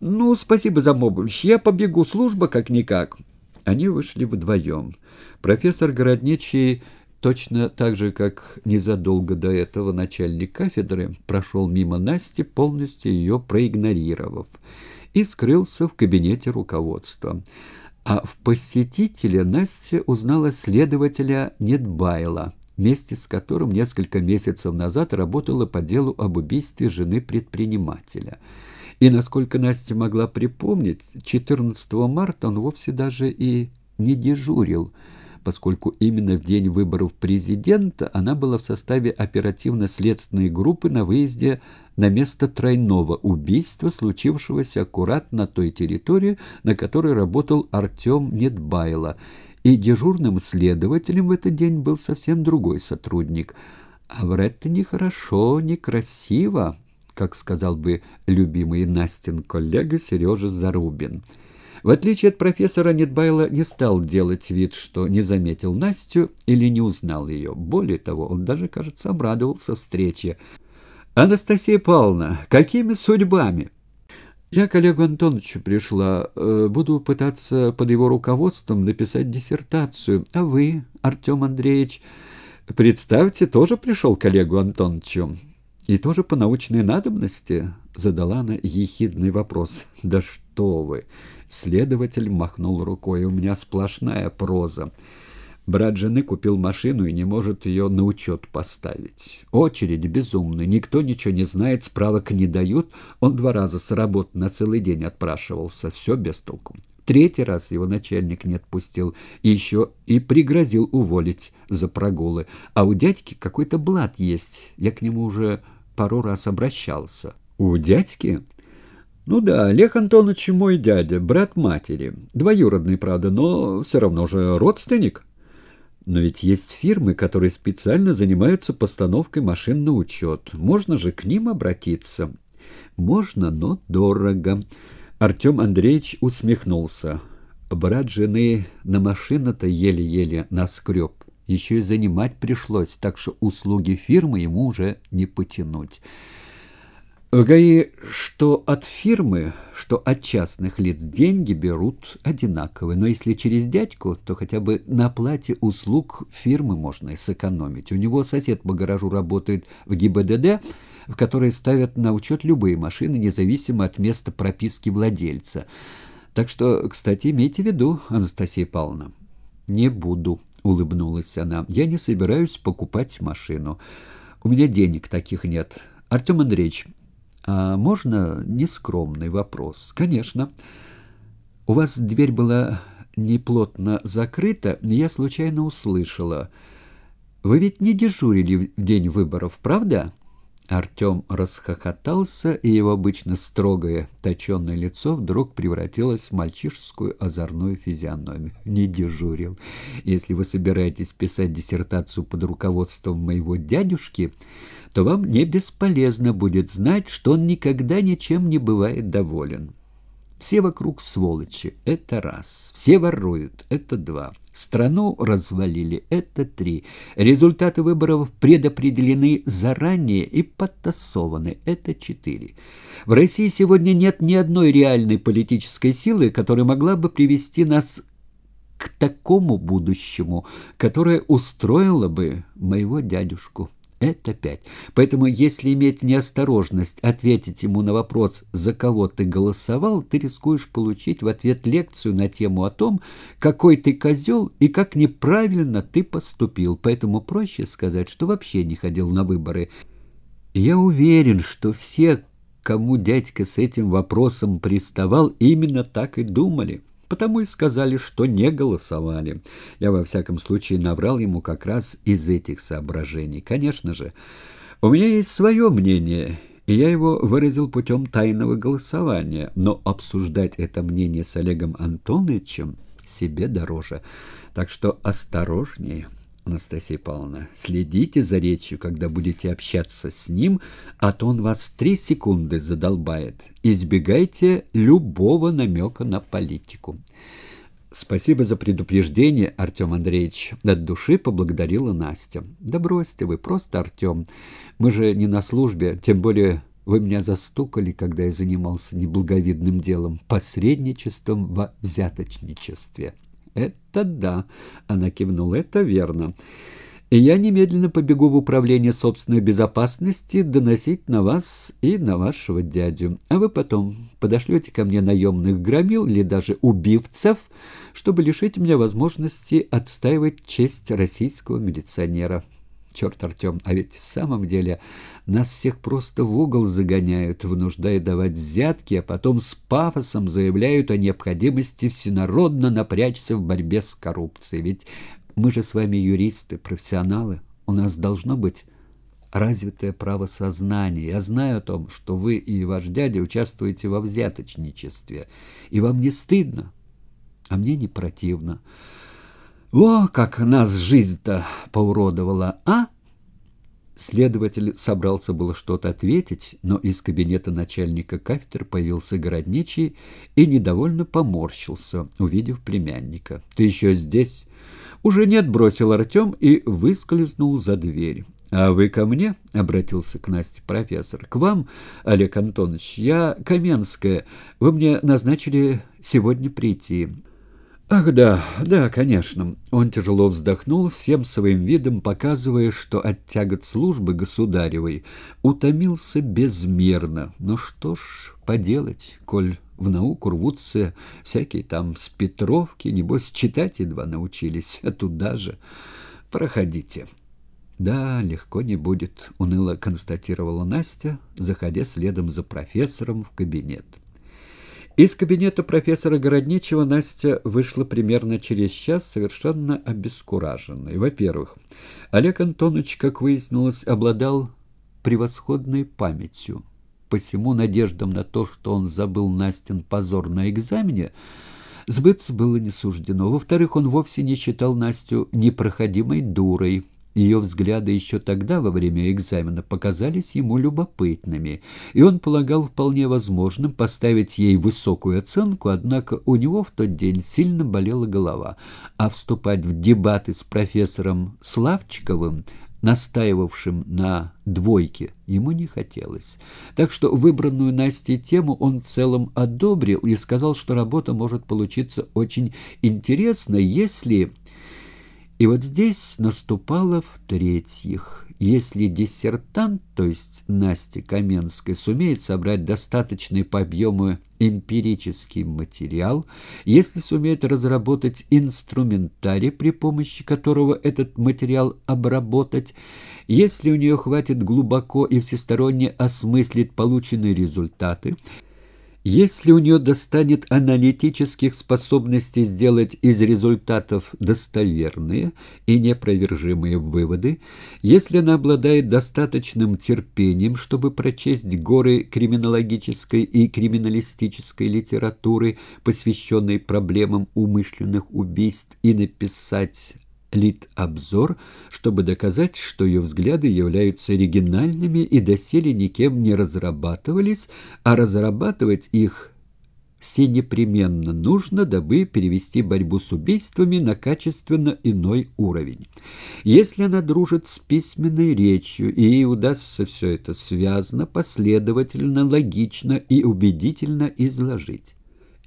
«Ну, спасибо за помощь. Я побегу. Служба как-никак». Они вышли вдвоем. Профессор Городничий, точно так же, как незадолго до этого начальник кафедры, прошел мимо Насти, полностью ее проигнорировав, и скрылся в кабинете руководства. А в посетителе Настя узнала следователя Нетбайла, вместе с которым несколько месяцев назад работала по делу об убийстве жены предпринимателя – и, насколько Настя могла припомнить, 14 марта он вовсе даже и не дежурил, поскольку именно в день выборов президента она была в составе оперативно-следственной группы на выезде на место тройного убийства, случившегося аккурат на той территории, на которой работал Артем Недбайло, и дежурным следователем в этот день был совсем другой сотрудник. А врать-то нехорошо, некрасиво как сказал бы любимый Настин коллега Сережа Зарубин. В отличие от профессора Нетбайла не стал делать вид, что не заметил Настю или не узнал ее. Более того, он даже, кажется, обрадовался встрече. «Анастасия Павловна, какими судьбами?» «Я к Олегу Антоновичу пришла. Э, буду пытаться под его руководством написать диссертацию. А вы, Артем Андреевич, представьте, тоже пришел к Олегу Антоновичу?» «И тоже по научной надобности?» — задала она ехидный вопрос. «Да что вы!» — следователь махнул рукой. «У меня сплошная проза. Брат жены купил машину и не может ее на учет поставить. Очередь безумная, никто ничего не знает, справок не дают. Он два раза с работы на целый день отпрашивался. Все без толку. Третий раз его начальник не отпустил, еще и пригрозил уволить за прогулы. А у дядьки какой-то блат есть, я к нему уже пару раз обращался. «У дядьки?» «Ну да, Олег Антонович мой дядя, брат матери. Двоюродный, правда, но все равно же родственник». «Но ведь есть фирмы, которые специально занимаются постановкой машин на учет. Можно же к ним обратиться?» «Можно, но дорого». Артем Андреевич усмехнулся. Брат жены на машину-то еле-еле наскреб еще и занимать пришлось, так что услуги фирмы ему уже не потянуть. В ГАИ что от фирмы, что от частных лиц деньги берут одинаковые, но если через дядьку, то хотя бы на оплате услуг фирмы можно и сэкономить. У него сосед по гаражу работает в ГИБДД, в которой ставят на учет любые машины, независимо от места прописки владельца. Так что, кстати, имейте в виду, Анастасия Павловна. «Не буду», — улыбнулась она. «Я не собираюсь покупать машину. У меня денег таких нет. Артем Андреевич, а можно нескромный вопрос?» «Конечно. У вас дверь была неплотно закрыта, я случайно услышала. Вы ведь не дежурили в день выборов, правда?» Артем расхохотался, и его обычно строгое, точенное лицо вдруг превратилось в мальчишескую озорную физиономию. «Не дежурил. Если вы собираетесь писать диссертацию под руководством моего дядюшки, то вам не бесполезно будет знать, что он никогда ничем не бывает доволен». Все вокруг сволочи — это раз. Все воруют — это два. Страну развалили — это три. Результаты выборов предопределены заранее и подтасованы — это четыре. В России сегодня нет ни одной реальной политической силы, которая могла бы привести нас к такому будущему, которое устроило бы моего дядюшку. Это пять. Поэтому, если иметь неосторожность ответить ему на вопрос, за кого ты голосовал, ты рискуешь получить в ответ лекцию на тему о том, какой ты козел и как неправильно ты поступил. Поэтому проще сказать, что вообще не ходил на выборы. Я уверен, что все, кому дядька с этим вопросом приставал, именно так и думали потому и сказали, что не голосовали. Я, во всяком случае, наврал ему как раз из этих соображений. Конечно же, у меня есть свое мнение, и я его выразил путем тайного голосования, но обсуждать это мнение с Олегом Антоновичем себе дороже. Так что осторожнее». Анастасия Павловна, следите за речью, когда будете общаться с ним, а то он вас три секунды задолбает. Избегайте любого намека на политику. Спасибо за предупреждение, Артем Андреевич. От души поблагодарила Настя. Да бросьте вы, просто Артем. Мы же не на службе, тем более вы меня застукали, когда я занимался неблаговидным делом, посредничеством во взяточничестве. Это да, она кивнула, это верно. И я немедленно побегу в управление собственной безопасности доносить на вас и на вашего дядю. А вы потом подошлете ко мне наемных громил или даже убивцев, чтобы лишить меня возможности отстаивать честь российского милиционера. Черт, Артем, а ведь в самом деле нас всех просто в угол загоняют, вынуждая давать взятки, а потом с пафосом заявляют о необходимости всенародно напрячься в борьбе с коррупцией. Ведь мы же с вами юристы, профессионалы, у нас должно быть развитое правосознание. Я знаю о том, что вы и ваш дядя участвуете во взяточничестве, и вам не стыдно, а мне не противно. О, как нас жизнь-то поуродовала, а? Следователь собрался было что-то ответить, но из кабинета начальника кафедры появился городничий и недовольно поморщился, увидев племянника. «Ты еще здесь?» «Уже нет», — бросил Артем и выскользнул за дверь. «А вы ко мне?» — обратился к Насте профессор. «К вам, Олег Антонович. Я Каменская. Вы мне назначили сегодня прийти». «Ах да, да, конечно». Он тяжело вздохнул, всем своим видом показывая, что от тягот службы государевой утомился безмерно. Но что ж поделать, коль в науку рвутся всякие там с Петровки, небось читать едва научились, а туда же. Проходите. «Да, легко не будет», — уныло констатировала Настя, заходя следом за профессором в кабинет. Из кабинета профессора Городничего Настя вышла примерно через час совершенно обескураженной. Во-первых, Олег Антонович, как выяснилось, обладал превосходной памятью. Посему надеждам на то, что он забыл Настин позор на экзамене, сбыться было не суждено. Во-вторых, он вовсе не считал Настю непроходимой дурой, ее взгляды еще тогда, во время экзамена, показались ему любопытными, и он полагал вполне возможным поставить ей высокую оценку, однако у него в тот день сильно болела голова, а вступать в дебаты с профессором Славчиковым, настаивавшим на двойке, ему не хотелось. Так что выбранную Настей тему он в целом одобрил и сказал, что работа может получиться очень интересной, если... И вот здесь наступало в-третьих. Если диссертант, то есть Настя Каменская, сумеет собрать достаточный по объему эмпирический материал, если сумеет разработать инструментарий, при помощи которого этот материал обработать, если у нее хватит глубоко и всесторонне осмыслить полученные результаты, если у нее достанет аналитических способностей сделать из результатов достоверные и непровержимые выводы, если она обладает достаточным терпением, чтобы прочесть горы криминологической и криминалистической литературы, посвященной проблемам умышленных убийств, и написать лит-обзор, чтобы доказать, что ее взгляды являются оригинальными и доселе никем не разрабатывались, а разрабатывать их все непременно нужно, дабы перевести борьбу с убийствами на качественно иной уровень. Если она дружит с письменной речью, и ей удастся все это связно, последовательно, логично и убедительно изложить.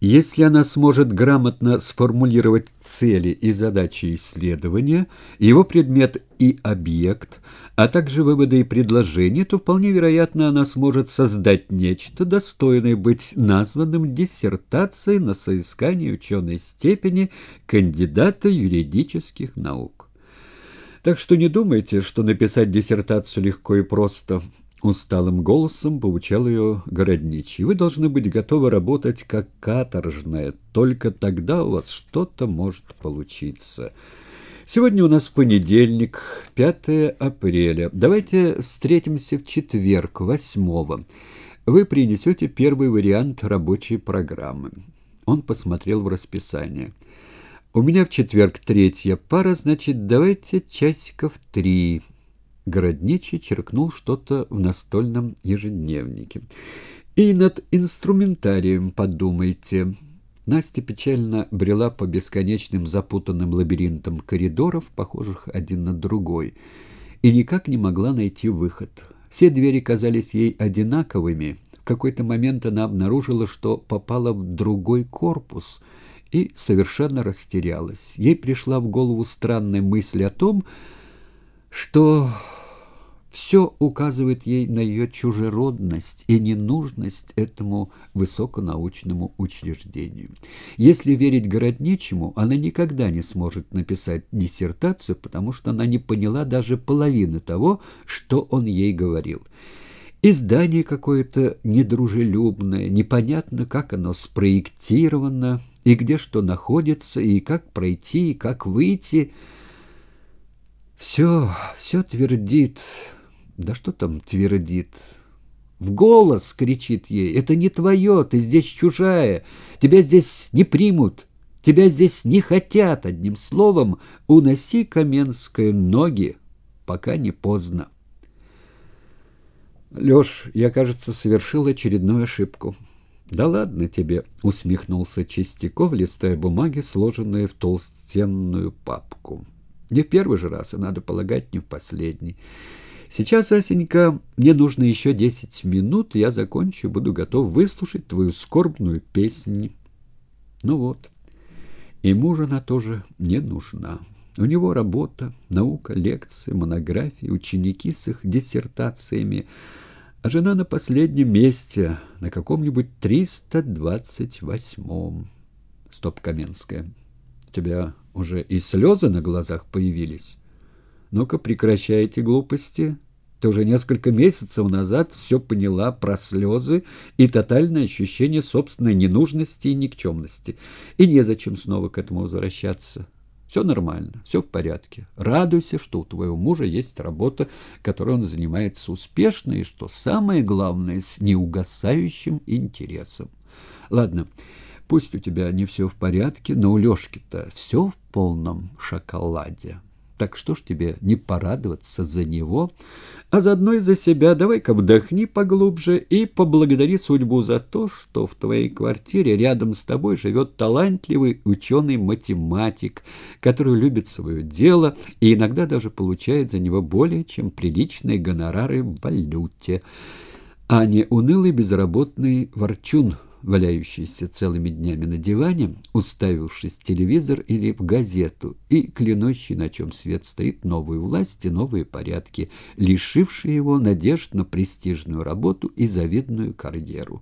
Если она сможет грамотно сформулировать цели и задачи исследования, его предмет и объект, а также выводы и предложения, то вполне вероятно она сможет создать нечто, достойное быть названным диссертацией на соискание ученой степени кандидата юридических наук. Так что не думайте, что написать диссертацию легко и просто – Усталым голосом поучал ее городничий. «Вы должны быть готовы работать как каторжная. Только тогда у вас что-то может получиться. Сегодня у нас понедельник, 5 апреля. Давайте встретимся в четверг, 8 Вы принесете первый вариант рабочей программы». Он посмотрел в расписание. «У меня в четверг третья пара, значит, давайте часиков три». Городничий черкнул что-то в настольном ежедневнике. «И над инструментарием подумайте». Настя печально брела по бесконечным запутанным лабиринтам коридоров, похожих один на другой, и никак не могла найти выход. Все двери казались ей одинаковыми. В какой-то момент она обнаружила, что попала в другой корпус и совершенно растерялась. Ей пришла в голову странная мысль о том, что все указывает ей на ее чужеродность и ненужность этому высоконаучному учреждению. Если верить Городничему, она никогда не сможет написать диссертацию, потому что она не поняла даже половины того, что он ей говорил. Издание какое-то недружелюбное, непонятно, как оно спроектировано, и где что находится, и как пройти, и как выйти. Все, все твердит да что там твердит? В голос кричит ей. Это не твое, ты здесь чужая. Тебя здесь не примут. Тебя здесь не хотят. Одним словом, уноси Каменское ноги, пока не поздно. Леш, я, кажется, совершил очередную ошибку. «Да ладно тебе», — усмехнулся Чистяков, листая бумаги, сложенные в толстенную папку. «Не в первый же раз, и, надо полагать, не в последний». Сейчас, Асенька, мне нужно еще десять минут, я закончу, буду готов выслушать твою скорбную песнь. Ну вот. И мужа она тоже не нужна. У него работа, наука, лекции, монографии, ученики с их диссертациями, а жена на последнем месте, на каком-нибудь 328-м. Стоп, Каменская, у тебя уже и слезы на глазах появились? Ну-ка, прекращайте глупости. Ты уже несколько месяцев назад все поняла про слезы и тотальное ощущение собственной ненужности и никчемности. И незачем снова к этому возвращаться. Все нормально, все в порядке. Радуйся, что у твоего мужа есть работа, которой он занимается успешно, и, что самое главное, с неугасающим интересом. Ладно, пусть у тебя не все в порядке, но у Лешки-то все в полном шоколаде. Так что ж тебе не порадоваться за него, а заодно и за себя? Давай-ка вдохни поглубже и поблагодари судьбу за то, что в твоей квартире рядом с тобой живет талантливый ученый-математик, который любит свое дело и иногда даже получает за него более чем приличные гонорары в валюте, а не унылый безработный ворчун – валяющийся целыми днями на диване, уставившись в телевизор или в газету, и клянущий, на чем свет стоит, новые власти, новые порядки, лишившие его надежд на престижную работу и завидную карьеру.